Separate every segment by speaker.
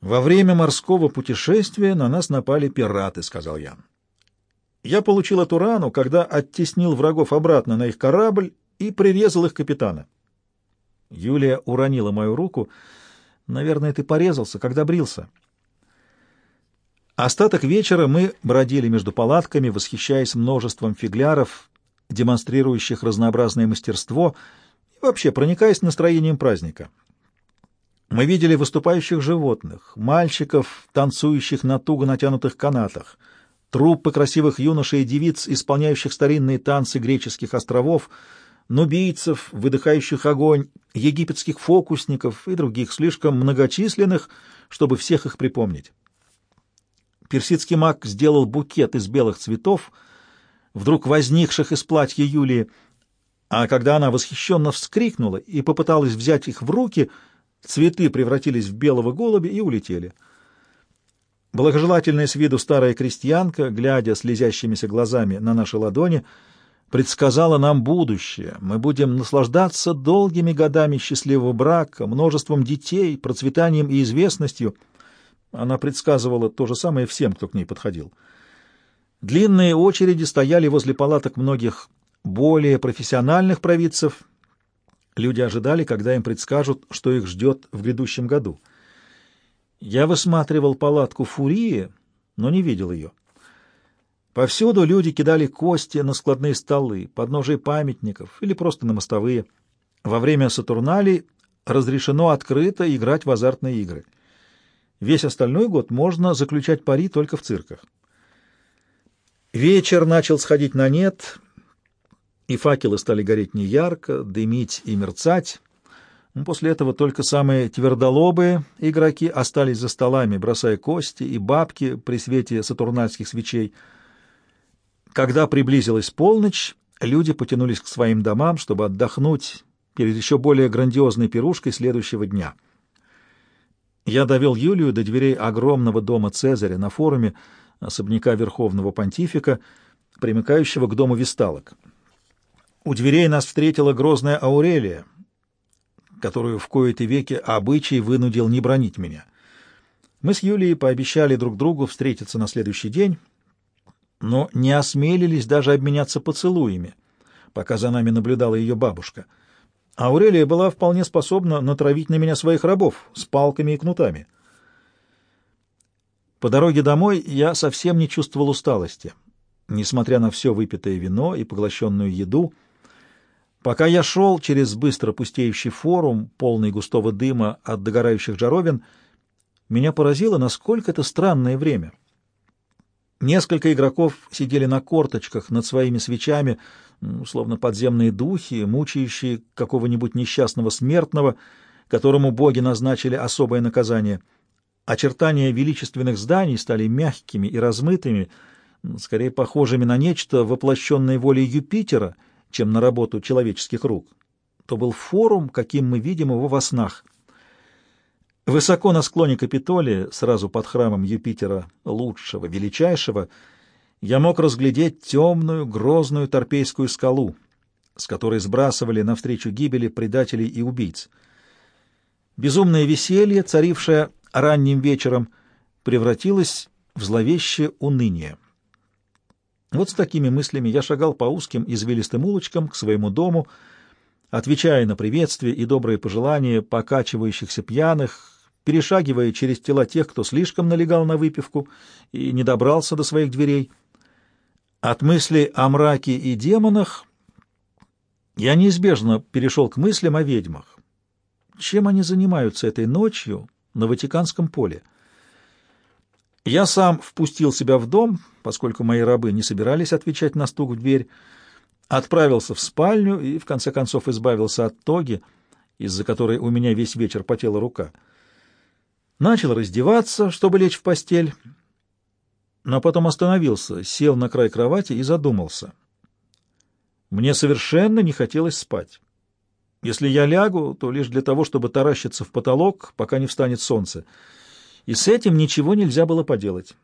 Speaker 1: «Во время морского путешествия на нас напали пираты», — сказал я. «Я получил эту рану, когда оттеснил врагов обратно на их корабль и прирезал их капитана». Юлия уронила мою руку. «Наверное, ты порезался, когда брился». Остаток вечера мы бродили между палатками, восхищаясь множеством фигляров, демонстрирующих разнообразное мастерство, и вообще проникаясь настроением праздника. Мы видели выступающих животных, мальчиков, танцующих на туго натянутых канатах, труппы красивых юношей и девиц, исполняющих старинные танцы греческих островов, нубийцев, выдыхающих огонь, египетских фокусников и других, слишком многочисленных, чтобы всех их припомнить. Персидский маг сделал букет из белых цветов, вдруг возникших из платья Юлии, а когда она восхищенно вскрикнула и попыталась взять их в руки — Цветы превратились в белого голубя и улетели. Благожелательная с виду старая крестьянка, глядя слезящимися глазами на наши ладони, предсказала нам будущее. Мы будем наслаждаться долгими годами счастливого брака, множеством детей, процветанием и известностью. Она предсказывала то же самое всем, кто к ней подходил. Длинные очереди стояли возле палаток многих более профессиональных провидцев, Люди ожидали, когда им предскажут, что их ждет в грядущем году. Я высматривал палатку Фурии, но не видел ее. Повсюду люди кидали кости на складные столы, подножие памятников или просто на мостовые. Во время Сатурналей разрешено открыто играть в азартные игры. Весь остальной год можно заключать пари только в цирках. Вечер начал сходить на нет — и факелы стали гореть неярко, дымить и мерцать. После этого только самые твердолобые игроки остались за столами, бросая кости и бабки при свете сатурнальских свечей. Когда приблизилась полночь, люди потянулись к своим домам, чтобы отдохнуть перед еще более грандиозной пирушкой следующего дня. Я довел Юлию до дверей огромного дома Цезаря на форуме особняка Верховного Понтифика, примыкающего к дому Висталок. У дверей нас встретила грозная Аурелия, которую в кои-то веки обычай вынудил не бронить меня. Мы с Юлией пообещали друг другу встретиться на следующий день, но не осмелились даже обменяться поцелуями, пока за нами наблюдала ее бабушка. Аурелия была вполне способна натравить на меня своих рабов с палками и кнутами. По дороге домой я совсем не чувствовал усталости. Несмотря на все выпитое вино и поглощенную еду — Пока я шел через быстро пустеющий форум, полный густого дыма от догорающих жаровин, меня поразило, насколько это странное время. Несколько игроков сидели на корточках над своими свечами, словно подземные духи, мучающие какого-нибудь несчастного смертного, которому боги назначили особое наказание. Очертания величественных зданий стали мягкими и размытыми, скорее похожими на нечто, воплощенное волей Юпитера — чем на работу человеческих рук. То был форум, каким мы видим его во снах. Высоко на склоне Капитолия, сразу под храмом Юпитера лучшего, величайшего, я мог разглядеть темную, грозную торпейскую скалу, с которой сбрасывали навстречу гибели предателей и убийц. Безумное веселье, царившее ранним вечером, превратилось в зловещее уныние. Вот с такими мыслями я шагал по узким извилистым улочкам к своему дому, отвечая на приветствия и добрые пожелания покачивающихся пьяных, перешагивая через тела тех, кто слишком налегал на выпивку и не добрался до своих дверей. От мысли о мраке и демонах я неизбежно перешел к мыслям о ведьмах. Чем они занимаются этой ночью на Ватиканском поле? Я сам впустил себя в дом, поскольку мои рабы не собирались отвечать на стук в дверь, отправился в спальню и, в конце концов, избавился от тоги, из-за которой у меня весь вечер потела рука. Начал раздеваться, чтобы лечь в постель, но потом остановился, сел на край кровати и задумался. Мне совершенно не хотелось спать. Если я лягу, то лишь для того, чтобы таращиться в потолок, пока не встанет солнце — и с этим ничего нельзя было поделать.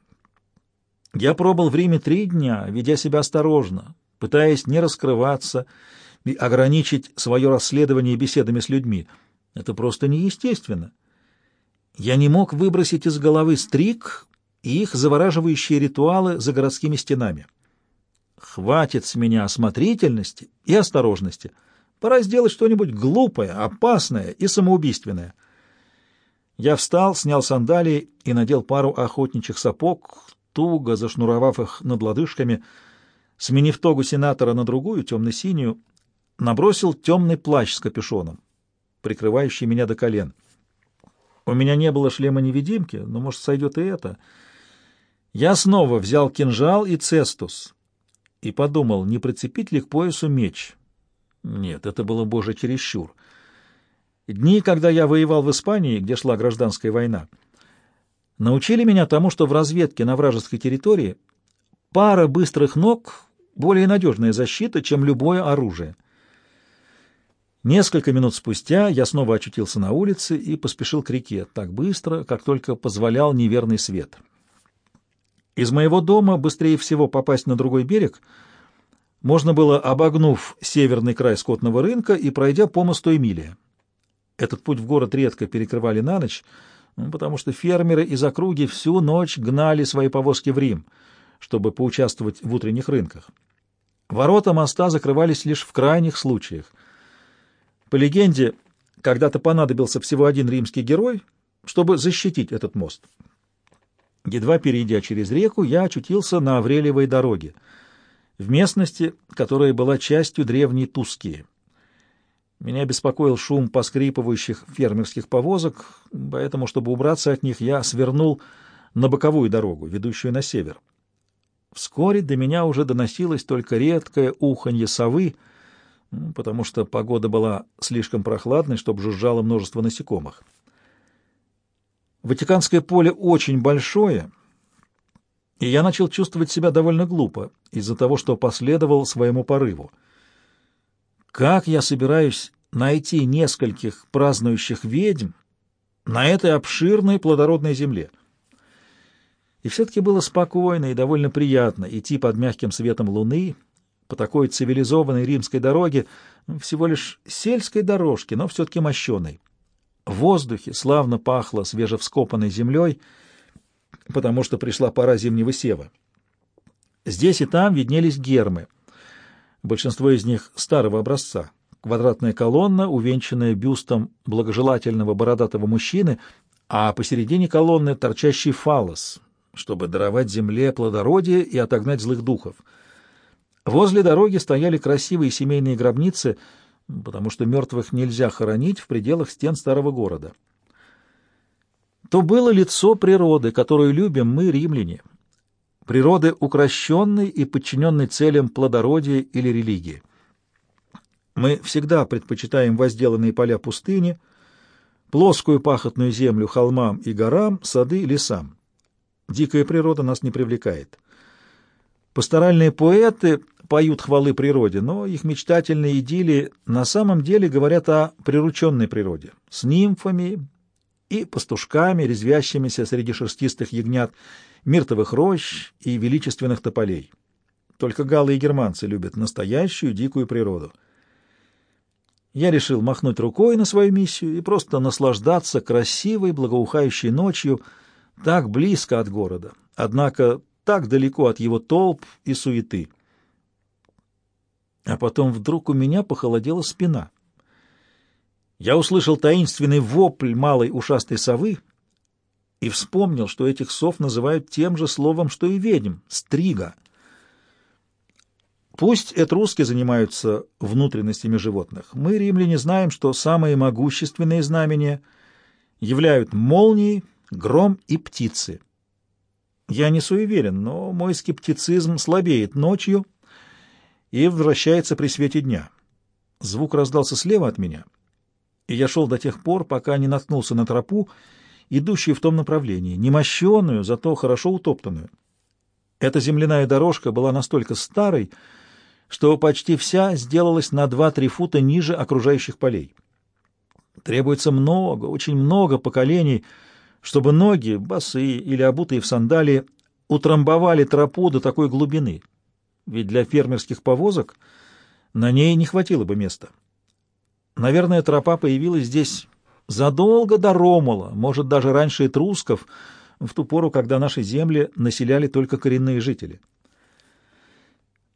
Speaker 1: Я пробыл в Риме три дня, ведя себя осторожно, пытаясь не раскрываться и ограничить свое расследование беседами с людьми. Это просто неестественно. Я не мог выбросить из головы стрик и их завораживающие ритуалы за городскими стенами. Хватит с меня осмотрительности и осторожности. Пора сделать что-нибудь глупое, опасное и самоубийственное. Я встал, снял сандалии и надел пару охотничьих сапог, туго зашнуровав их над лодыжками, сменив тогу сенатора на другую, темно-синюю, набросил темный плащ с капюшоном, прикрывающий меня до колен. У меня не было шлема-невидимки, но, может, сойдет и это. Я снова взял кинжал и цестус и подумал, не прицепить ли к поясу меч. Нет, это было, боже, чересчур. Дни, когда я воевал в Испании, где шла гражданская война, научили меня тому, что в разведке на вражеской территории пара быстрых ног — более надежная защита, чем любое оружие. Несколько минут спустя я снова очутился на улице и поспешил к реке так быстро, как только позволял неверный свет. Из моего дома быстрее всего попасть на другой берег можно было, обогнув северный край скотного рынка и пройдя по мосту Эмилия. Этот путь в город редко перекрывали на ночь, ну, потому что фермеры из округи всю ночь гнали свои повозки в Рим, чтобы поучаствовать в утренних рынках. Ворота моста закрывались лишь в крайних случаях. По легенде, когда-то понадобился всего один римский герой, чтобы защитить этот мост. Едва перейдя через реку, я очутился на Аврелиевой дороге, в местности, которая была частью древней Тускии. Меня беспокоил шум поскрипывающих фермерских повозок, поэтому, чтобы убраться от них, я свернул на боковую дорогу, ведущую на север. Вскоре до меня уже доносилось только редкое уханье совы, потому что погода была слишком прохладной, чтобы жужжало множество насекомых. Ватиканское поле очень большое, и я начал чувствовать себя довольно глупо из-за того, что последовал своему порыву. Как я собираюсь найти нескольких празднующих ведьм на этой обширной плодородной земле? И все-таки было спокойно и довольно приятно идти под мягким светом луны по такой цивилизованной римской дороге, всего лишь сельской дорожке, но все-таки мощеной. В воздухе славно пахло свежевскопанной землей, потому что пришла пора зимнего сева. Здесь и там виднелись гермы — большинство из них старого образца. Квадратная колонна, увенчанная бюстом благожелательного бородатого мужчины, а посередине колонны торчащий фалос, чтобы даровать земле плодородие и отогнать злых духов. Возле дороги стояли красивые семейные гробницы, потому что мертвых нельзя хоронить в пределах стен старого города. То было лицо природы, которую любим мы, римляне, природы укращенной и подчиненной целям плодородия или религии. Мы всегда предпочитаем возделанные поля пустыни, плоскую пахотную землю холмам и горам, сады и лесам. Дикая природа нас не привлекает. Пасторальные поэты поют хвалы природе, но их мечтательные идиллии на самом деле говорят о прирученной природе, с нимфами и пастушками, резвящимися среди шерстистых ягнят, миртовых рощ и величественных тополей. Только галлы и германцы любят настоящую дикую природу. Я решил махнуть рукой на свою миссию и просто наслаждаться красивой, благоухающей ночью так близко от города, однако так далеко от его толп и суеты. А потом вдруг у меня похолодела спина. Я услышал таинственный вопль малой ушастой совы, и вспомнил, что этих сов называют тем же словом, что и ведьм — стрига. Пусть этруски занимаются внутренностями животных, мы, римляне, знаем, что самые могущественные знамения являют молнии, гром и птицы. Я не суеверен, но мой скептицизм слабеет ночью и возвращается при свете дня. Звук раздался слева от меня, и я шел до тех пор, пока не наткнулся на тропу, идущую в том направлении, немощенную, зато хорошо утоптанную. Эта земляная дорожка была настолько старой, что почти вся сделалась на 2-3 фута ниже окружающих полей. Требуется много, очень много поколений, чтобы ноги, босые или обутые в сандалии, утрамбовали тропу до такой глубины, ведь для фермерских повозок на ней не хватило бы места. Наверное, тропа появилась здесь Задолго до Ромула, может, даже раньше этрусков, в ту пору, когда наши земли населяли только коренные жители.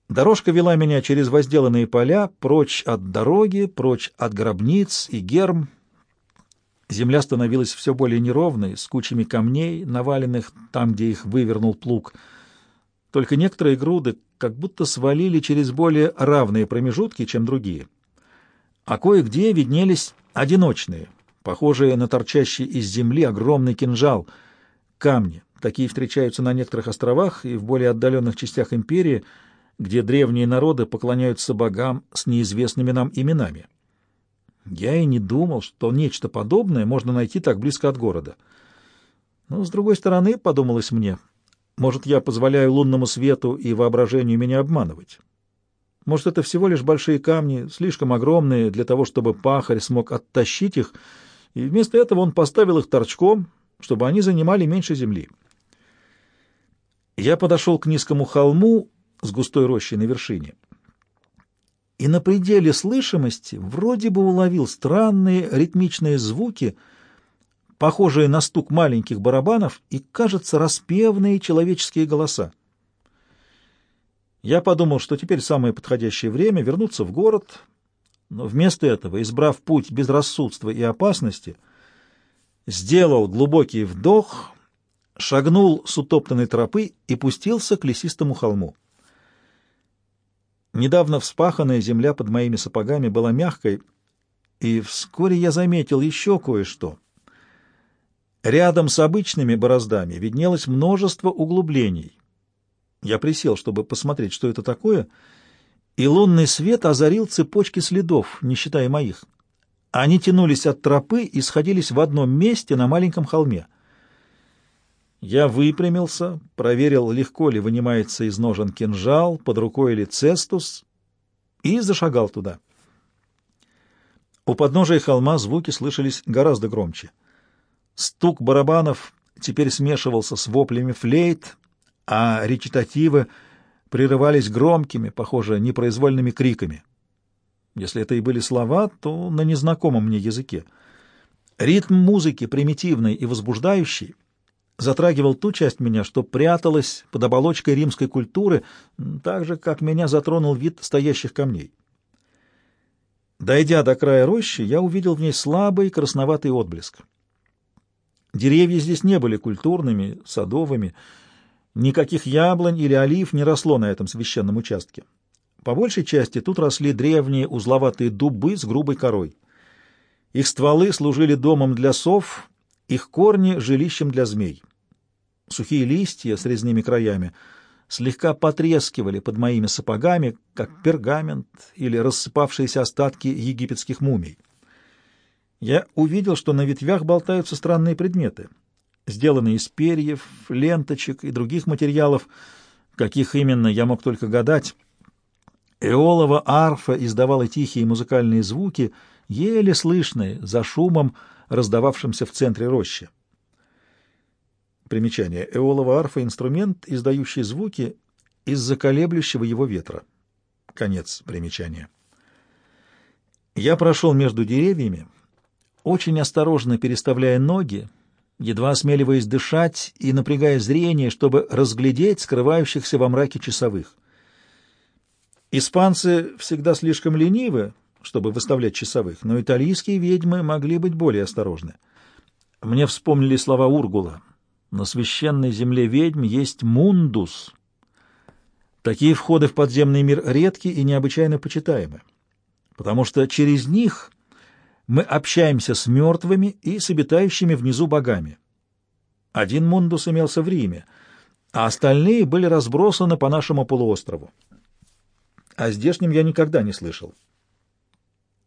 Speaker 1: Дорожка вела меня через возделанные поля, прочь от дороги, прочь от гробниц и герм. Земля становилась все более неровной, с кучами камней, наваленных там, где их вывернул плуг. Только некоторые груды как будто свалили через более равные промежутки, чем другие. А кое-где виднелись одиночные, похожие на торчащий из земли огромный кинжал, камни. Такие встречаются на некоторых островах и в более отдаленных частях империи — где древние народы поклоняются богам с неизвестными нам именами. Я и не думал, что нечто подобное можно найти так близко от города. Но, с другой стороны, подумалось мне, может, я позволяю лунному свету и воображению меня обманывать. Может, это всего лишь большие камни, слишком огромные для того, чтобы пахарь смог оттащить их, и вместо этого он поставил их торчком, чтобы они занимали меньше земли. Я подошел к низкому холму, с густой рощей на вершине. И на пределе слышимости вроде бы уловил странные ритмичные звуки, похожие на стук маленьких барабанов и, кажется, распевные человеческие голоса. Я подумал, что теперь самое подходящее время вернуться в город, но вместо этого, избрав путь безрассудства и опасности, сделал глубокий вдох, шагнул с утоптанной тропы и пустился к лесистому холму. Недавно вспаханная земля под моими сапогами была мягкой, и вскоре я заметил еще кое-что. Рядом с обычными бороздами виднелось множество углублений. Я присел, чтобы посмотреть, что это такое, и лунный свет озарил цепочки следов, не считая моих. Они тянулись от тропы и сходились в одном месте на маленьком холме — я выпрямился, проверил, легко ли вынимается из ножен кинжал, под рукой ли цестус, и зашагал туда. У подножия холма звуки слышались гораздо громче. Стук барабанов теперь смешивался с воплями флейт, а речитативы прерывались громкими, похоже, непроизвольными криками. Если это и были слова, то на незнакомом мне языке. Ритм музыки, примитивный и возбуждающий, затрагивал ту часть меня, что пряталась под оболочкой римской культуры, так же, как меня затронул вид стоящих камней. Дойдя до края рощи, я увидел в ней слабый красноватый отблеск. Деревья здесь не были культурными, садовыми, никаких яблонь или олив не росло на этом священном участке. По большей части тут росли древние узловатые дубы с грубой корой. Их стволы служили домом для сов, их корни — жилищем для змей. Сухие листья с резными краями слегка потрескивали под моими сапогами, как пергамент или рассыпавшиеся остатки египетских мумий. Я увидел, что на ветвях болтаются странные предметы, сделанные из перьев, ленточек и других материалов, каких именно я мог только гадать. Эолова арфа издавала тихие музыкальные звуки, еле слышные за шумом, раздававшимся в центре рощи. Примечание. Эолова арфа — инструмент, издающий звуки из-за колеблющего его ветра. Конец примечания. Я прошел между деревьями, очень осторожно переставляя ноги, едва осмеливаясь дышать и напрягая зрение, чтобы разглядеть скрывающихся во мраке часовых. Испанцы всегда слишком ленивы, чтобы выставлять часовых, но итальянские ведьмы могли быть более осторожны. Мне вспомнили слова Ургула — на священной земле ведьм есть мундус. Такие входы в подземный мир редки и необычайно почитаемы, потому что через них мы общаемся с мертвыми и с обитающими внизу богами. Один мундус имелся в Риме, а остальные были разбросаны по нашему полуострову. О здешнем я никогда не слышал.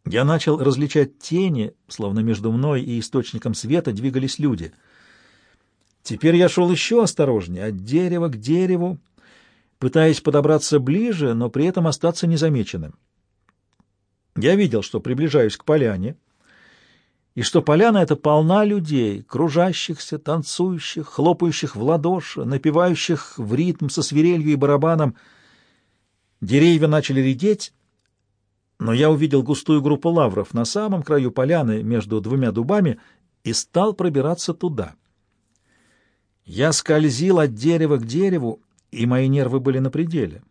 Speaker 1: Я начал различать тени, словно между мной и источником света двигались люди — Теперь я шел еще осторожнее, от дерева к дереву, пытаясь подобраться ближе, но при этом остаться незамеченным. Я видел, что приближаюсь к поляне, и что поляна эта полна людей, кружащихся, танцующих, хлопающих в ладоши, напевающих в ритм со свирелью и барабаном. Деревья начали редеть, но я увидел густую группу лавров на самом краю поляны между двумя дубами и стал пробираться туда. Я скользил от дерева к дереву, и мои нервы были на пределе,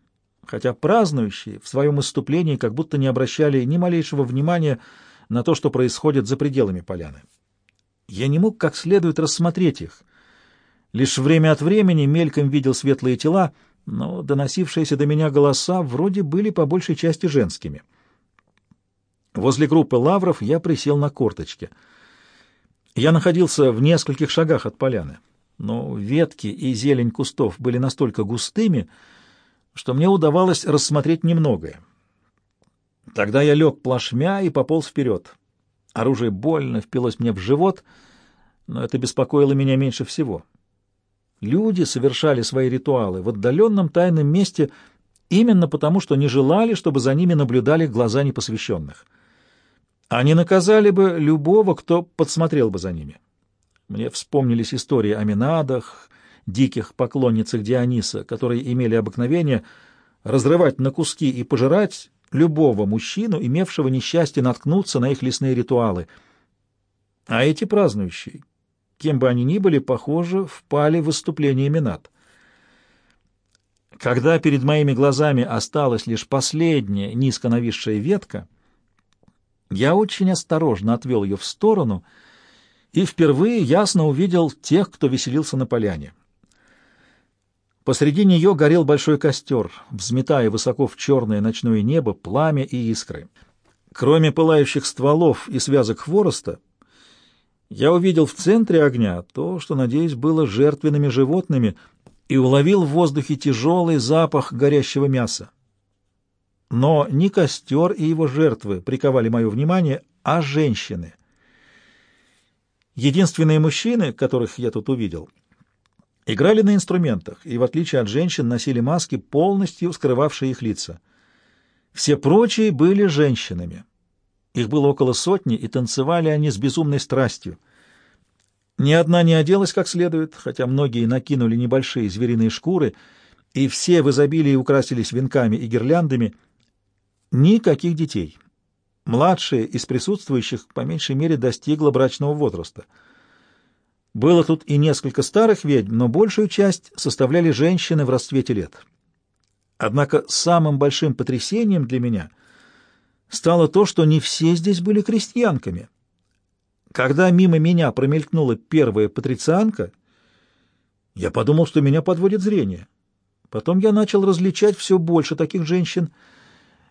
Speaker 1: хотя празднующие в своем иступлении как будто не обращали ни малейшего внимания то, что происходит за пределами поляны. Я не мог как следует рассмотреть их. Лишь время от времени мельком видел светлые тела, но доносившиеся до меня голоса вроде были по большей части женскими. Возле группы лавров я присел на корточки. Я находился в нескольких шагах от поляны, но ветки и зелень кустов были настолько густыми, что мне удавалось рассмотреть немногое. Тогда я лег плашмя и пополз вперед. Оружие больно впилось мне в живот, но это беспокоило меня меньше всего. Люди совершали свои ритуалы в отдаленном тайном месте именно потому, что не желали, чтобы за ними наблюдали глаза непосвященных. Они наказали бы любого, кто подсмотрел бы за ними. Мне вспомнились истории о Минадах, диких поклонницах Диониса, которые имели обыкновение разрывать на куски и пожирать любого мужчину, имевшего несчастье наткнуться на их лесные ритуалы. А эти празднующие, кем бы они ни были, похоже, впали в выступление Минат. Когда перед моими глазами осталась лишь последняя низко нависшая ветка, я очень осторожно отвел ее в сторону и впервые ясно увидел тех, кто веселился на поляне. Посреди нее горел большой костер, взметая высоко в черное ночное небо пламя и искры. Кроме пылающих стволов и связок хвороста, я увидел в центре огня то, что, надеюсь, было жертвенными животными, и уловил в воздухе тяжелый запах горящего мяса. Но не костер и его жертвы приковали мое внимание, а женщины. Единственные мужчины, которых я тут увидел — играли на инструментах и, в отличие от женщин, носили маски, полностью скрывавшие их лица. Все прочие были женщинами. Их было около сотни, и танцевали они с безумной страстью. Ни одна не оделась как следует, хотя многие накинули небольшие звериные шкуры, и все в изобилии украсились венками и гирляндами. Никаких детей. Младшая из присутствующих, по меньшей мере, достигла брачного возраста — было тут и несколько старых ведьм, но большую часть составляли женщины в расцвете лет. Однако самым большим потрясением для меня стало то, что не все здесь были крестьянками. Когда мимо меня промелькнула первая патрицианка, я подумал, что меня подводит зрение. Потом я начал различать все больше таких женщин.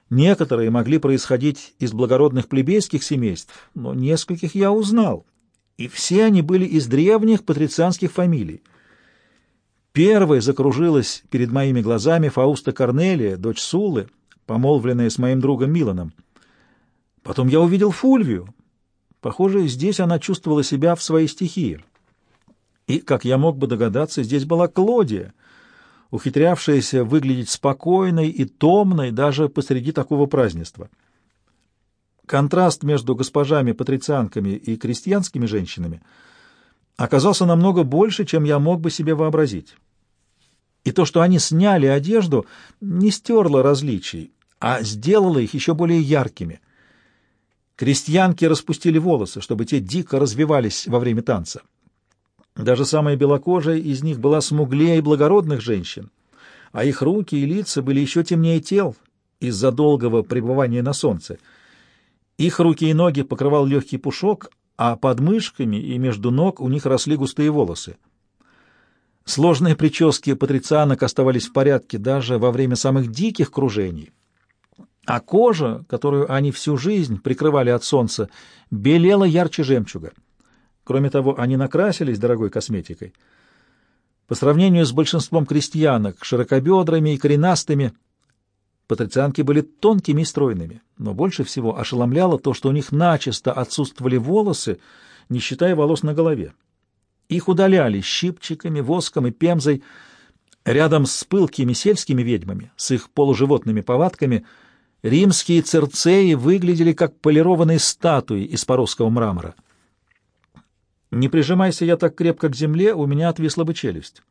Speaker 1: Некоторые могли происходить из благородных плебейских семейств, но нескольких я узнал и все они были из древних патрицианских фамилий. Первой закружилась перед моими глазами Фауста Корнелия, дочь Сулы, помолвленная с моим другом Миланом. Потом я увидел Фульвию. Похоже, здесь она чувствовала себя в своей стихии. И, как я мог бы догадаться, здесь была Клодия, ухитрявшаяся выглядеть спокойной и томной даже посреди такого празднества. Контраст между госпожами-патрицианками и крестьянскими женщинами оказался намного больше, чем я мог бы себе вообразить. И то, что они сняли одежду, не стерло различий, а сделало их еще более яркими. Крестьянки распустили волосы, чтобы те дико развивались во время танца. Даже самая белокожая из них была смуглее благородных женщин, а их руки и лица были еще темнее тел из-за долгого пребывания на солнце — их руки и ноги покрывал легкий пушок, а под мышками и между ног у них росли густые волосы. Сложные прически патрицианок оставались в порядке даже во время самых диких кружений, а кожа, которую они всю жизнь прикрывали от солнца, белела ярче жемчуга. Кроме того, они накрасились дорогой косметикой. По сравнению с большинством крестьянок, широкобедрыми и коренастыми, Патрицианки были тонкими и стройными, но больше всего ошеломляло то, что у них начисто отсутствовали волосы, не считая волос на голове. Их удаляли щипчиками, воском и пемзой. Рядом с пылкими сельскими ведьмами, с их полуживотными повадками, римские церцеи выглядели как полированные статуи из поросского мрамора. Не прижимайся я так крепко к земле, у меня отвисла бы челюсть.